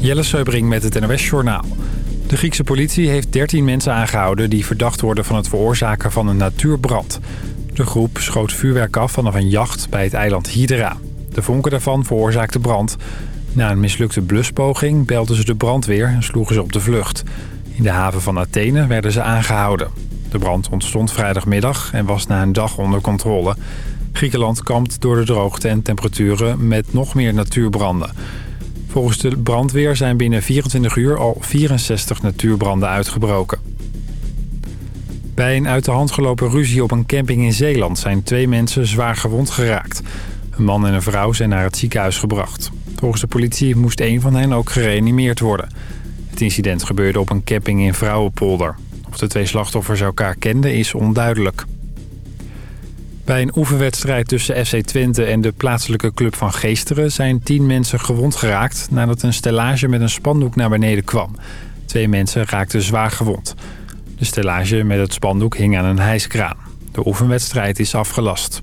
Jelle Seubring met het NOS Journaal. De Griekse politie heeft 13 mensen aangehouden... die verdacht worden van het veroorzaken van een natuurbrand. De groep schoot vuurwerk af vanaf een jacht bij het eiland Hydra. De vonken daarvan veroorzaakten brand. Na een mislukte bluspoging belden ze de brandweer en sloegen ze op de vlucht. In de haven van Athene werden ze aangehouden. De brand ontstond vrijdagmiddag en was na een dag onder controle. Griekenland kampt door de droogte en temperaturen met nog meer natuurbranden. Volgens de brandweer zijn binnen 24 uur al 64 natuurbranden uitgebroken. Bij een uit de hand gelopen ruzie op een camping in Zeeland zijn twee mensen zwaar gewond geraakt. Een man en een vrouw zijn naar het ziekenhuis gebracht. Volgens de politie moest een van hen ook gereanimeerd worden. Het incident gebeurde op een camping in Vrouwenpolder. Of de twee slachtoffers elkaar kenden is onduidelijk. Bij een oefenwedstrijd tussen FC Twente en de plaatselijke club van Geesteren... zijn tien mensen gewond geraakt nadat een stellage met een spandoek naar beneden kwam. Twee mensen raakten zwaar gewond. De stellage met het spandoek hing aan een hijskraan. De oefenwedstrijd is afgelast.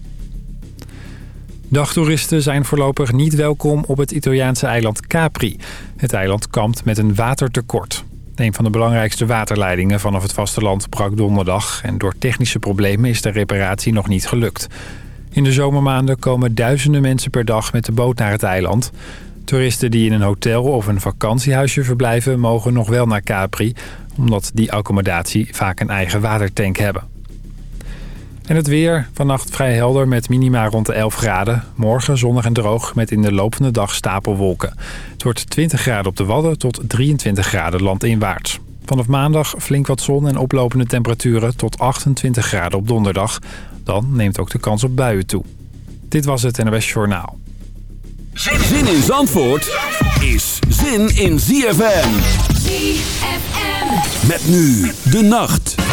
Dagtoeristen zijn voorlopig niet welkom op het Italiaanse eiland Capri. Het eiland kampt met een watertekort. Een van de belangrijkste waterleidingen vanaf het vasteland brak donderdag... en door technische problemen is de reparatie nog niet gelukt. In de zomermaanden komen duizenden mensen per dag met de boot naar het eiland. Toeristen die in een hotel of een vakantiehuisje verblijven... mogen nog wel naar Capri, omdat die accommodatie vaak een eigen watertank hebben. En het weer. Vannacht vrij helder met minima rond de 11 graden. Morgen zonnig en droog met in de loop van de dag stapelwolken. Het wordt 20 graden op de Wadden tot 23 graden landinwaarts. Vanaf maandag flink wat zon en oplopende temperaturen tot 28 graden op donderdag. Dan neemt ook de kans op buien toe. Dit was het NOS Journaal. Zin in Zandvoort is zin in ZFM. ZFM. Met nu de nacht.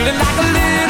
Feeling like a little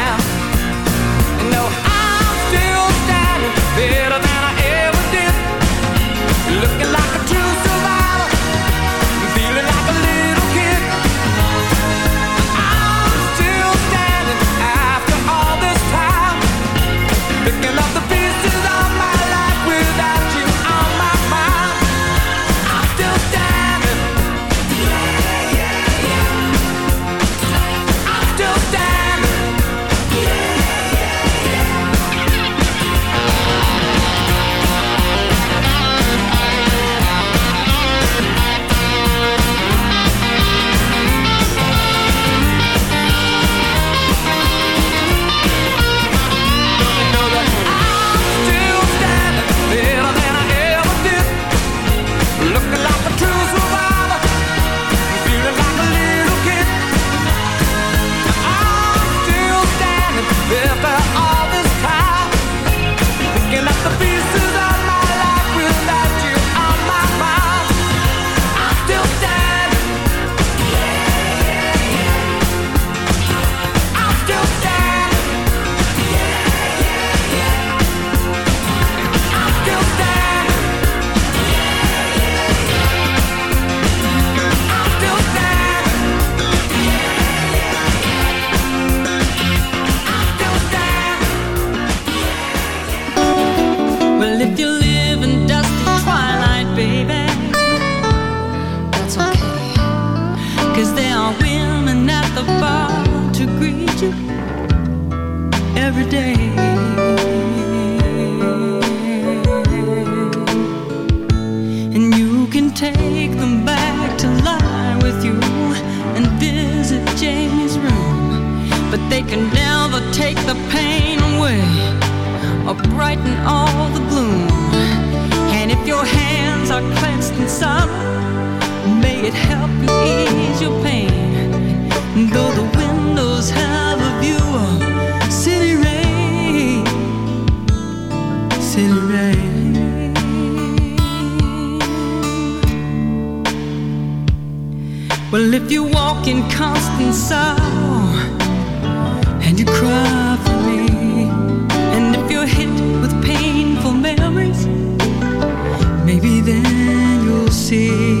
your pain. Though the windows have a view of city rain, city rain. Well, if you walk in constant sorrow and you cry for me, and if you're hit with painful memories, maybe then you'll see.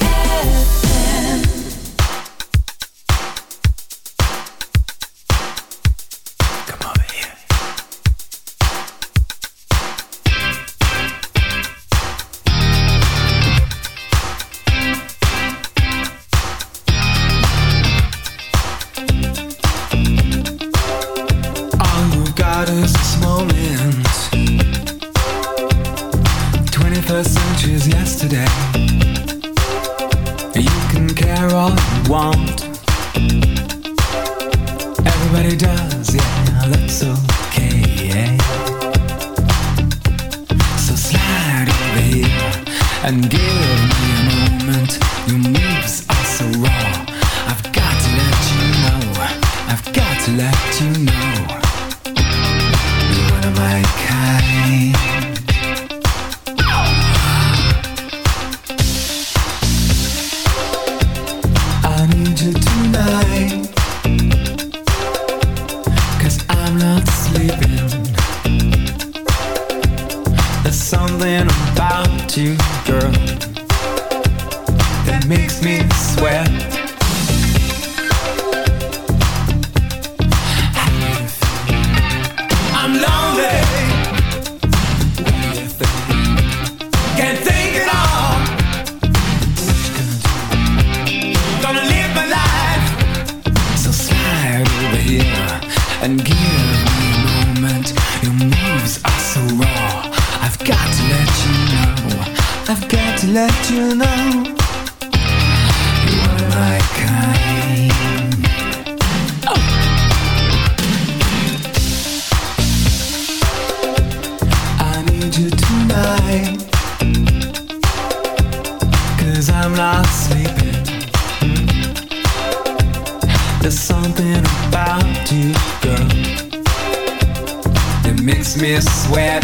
Makes me sweat.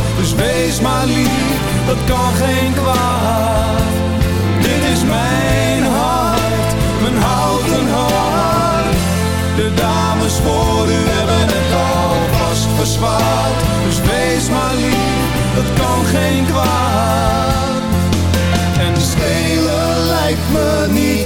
Wees maar lief, dat kan geen kwaad. Dit is mijn hart, mijn houten hart. De dames voor u hebben het alvast verzwaard. Dus wees maar lief, dat kan geen kwaad. En stelen lijkt me niet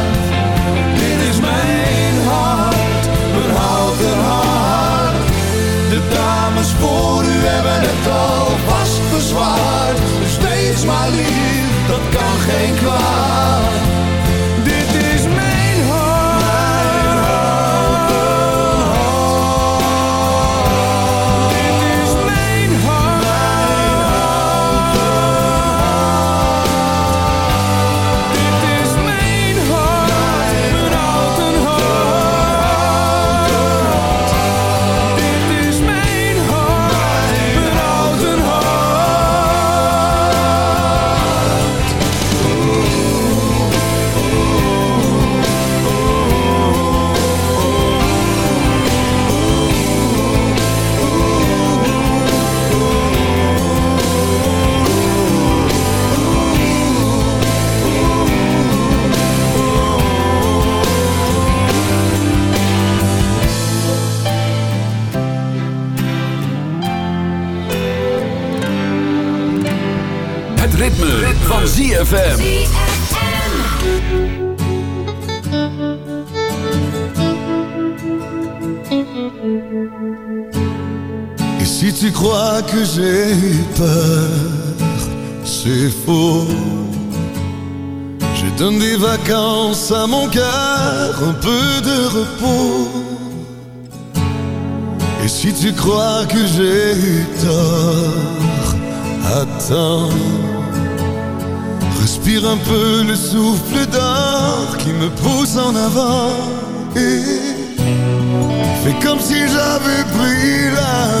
Geen kwaad. Van. Et si tu crois que j'ai peur, c'est faux. Je donne des vacances à mon cœur, un peu de repos. Et si tu crois que j'ai eu tort, attends. Respire un peu le souffle d'or qui me pousse en avant. Et Fais comme si j'avais pris la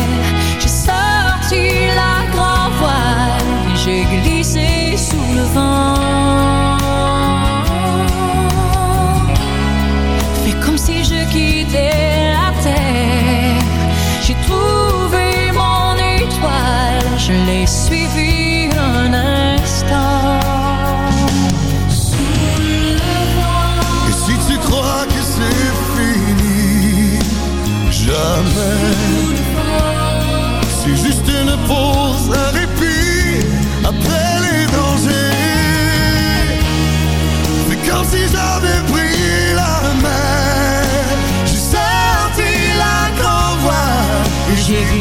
Glissé sous le vent. Fais comme si je quittais la terre. J'ai trouvé mon étoile, je l'ai suivi un instant. kick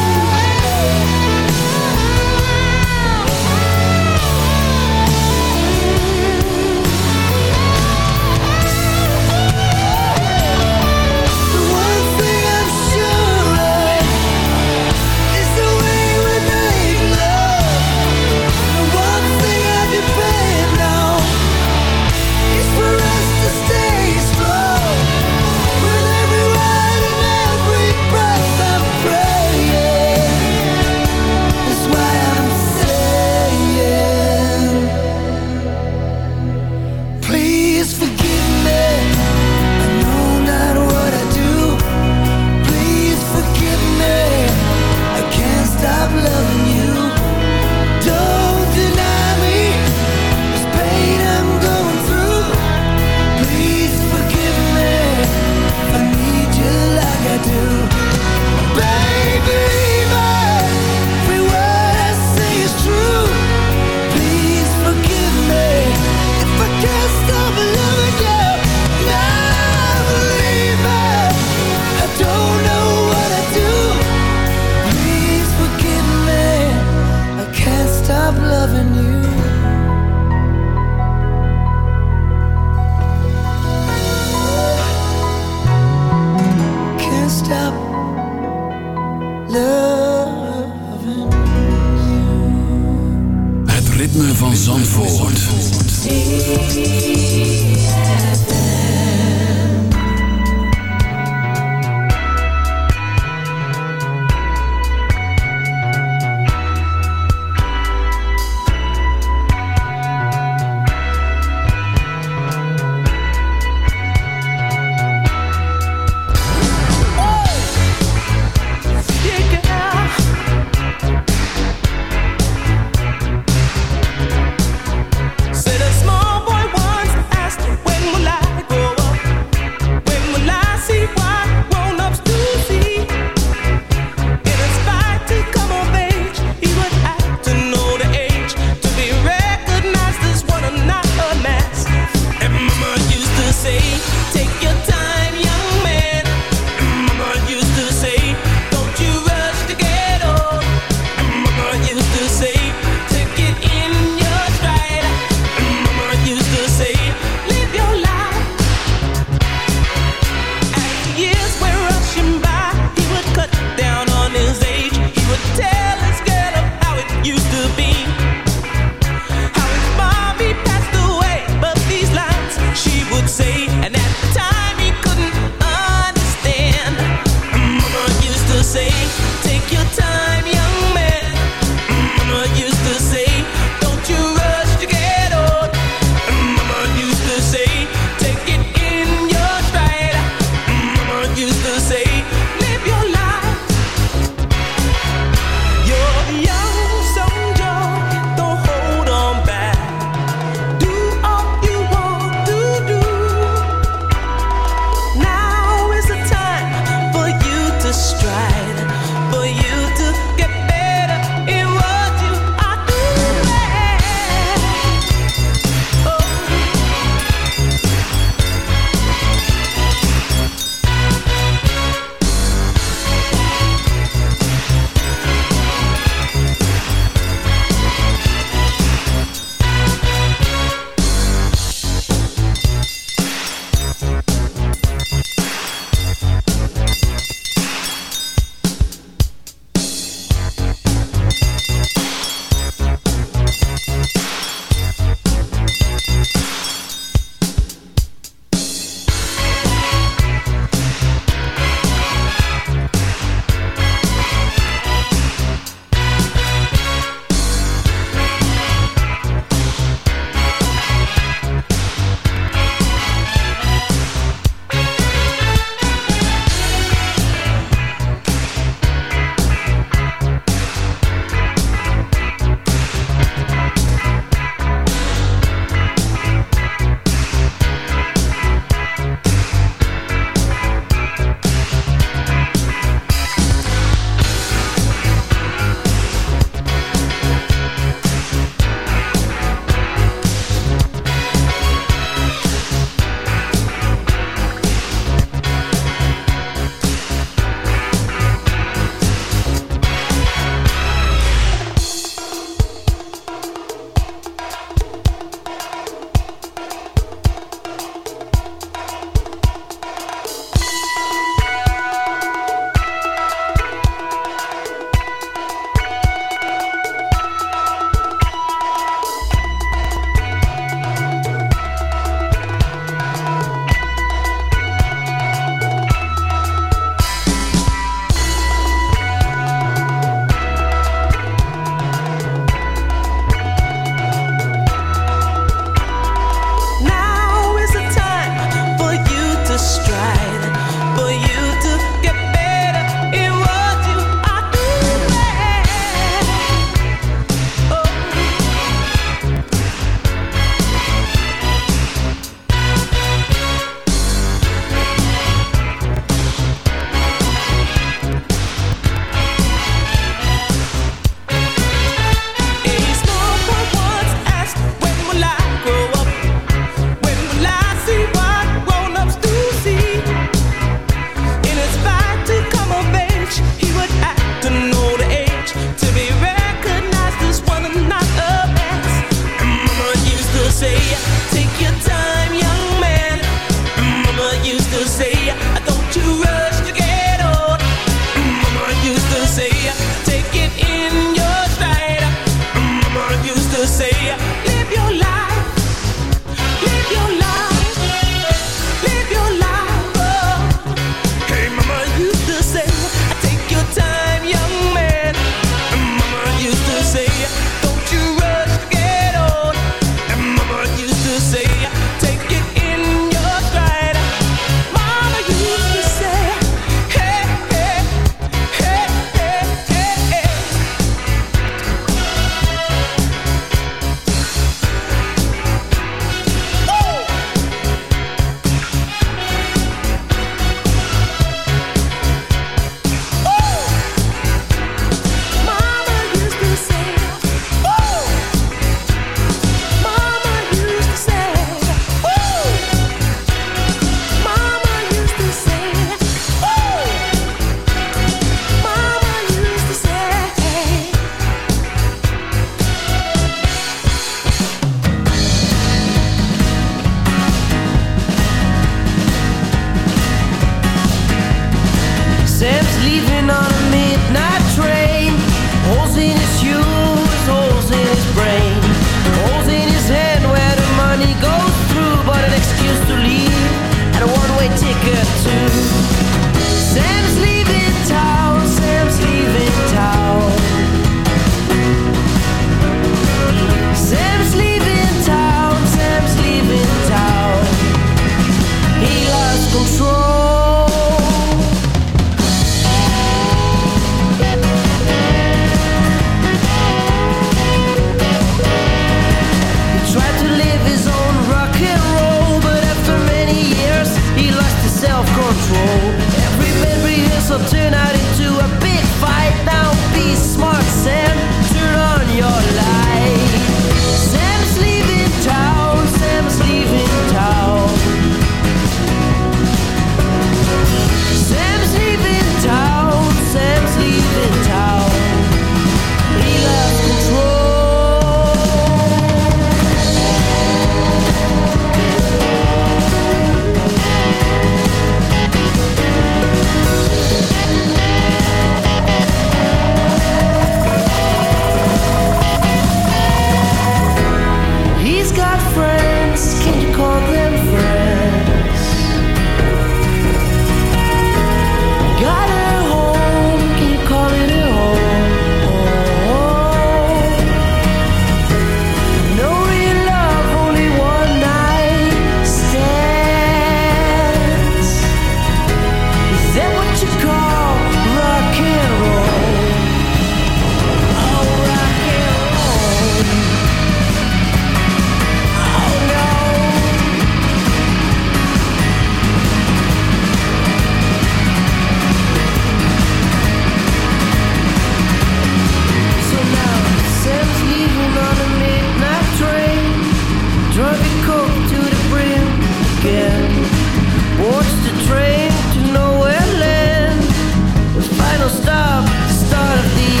of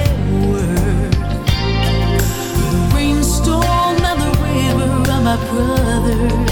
word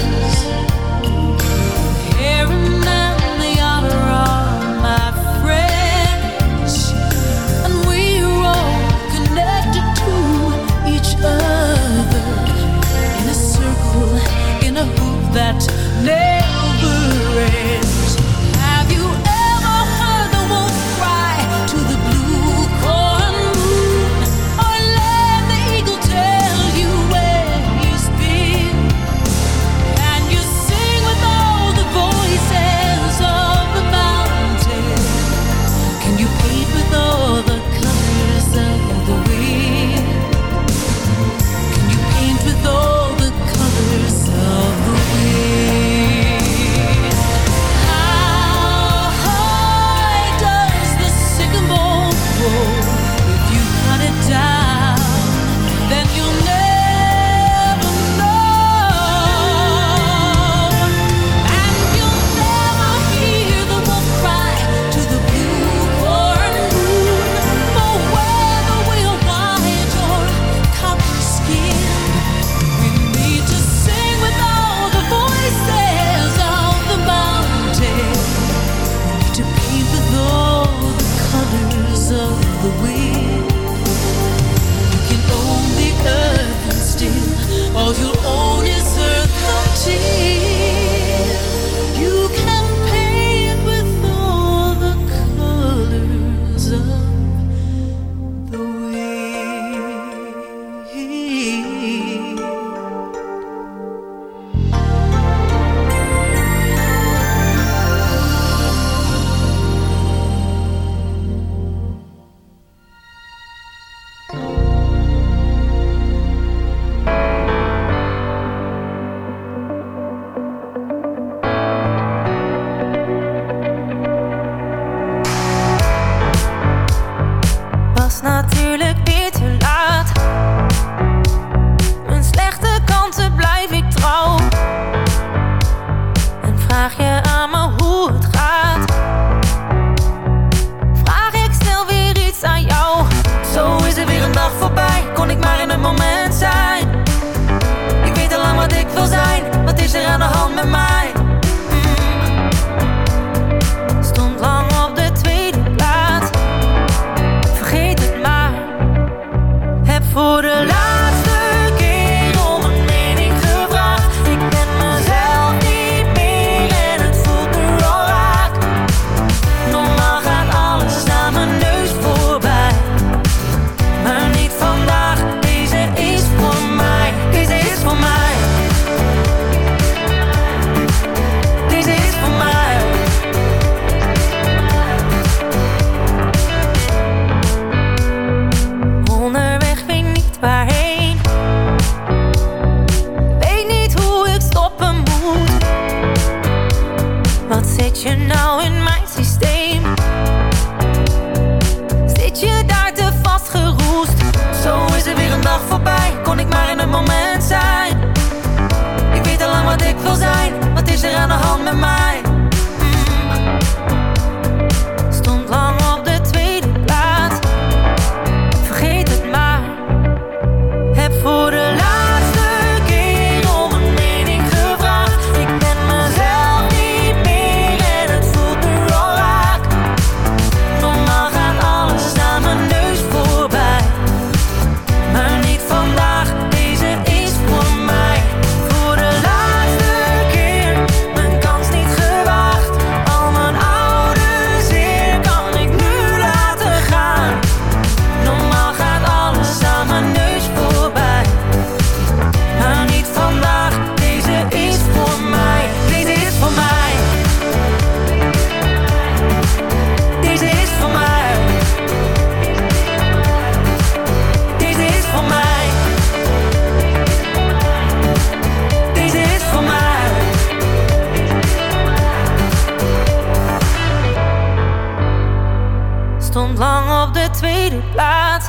tweede plaats.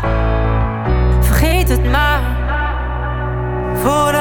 Vergeet het maar. Voor de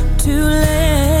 too late,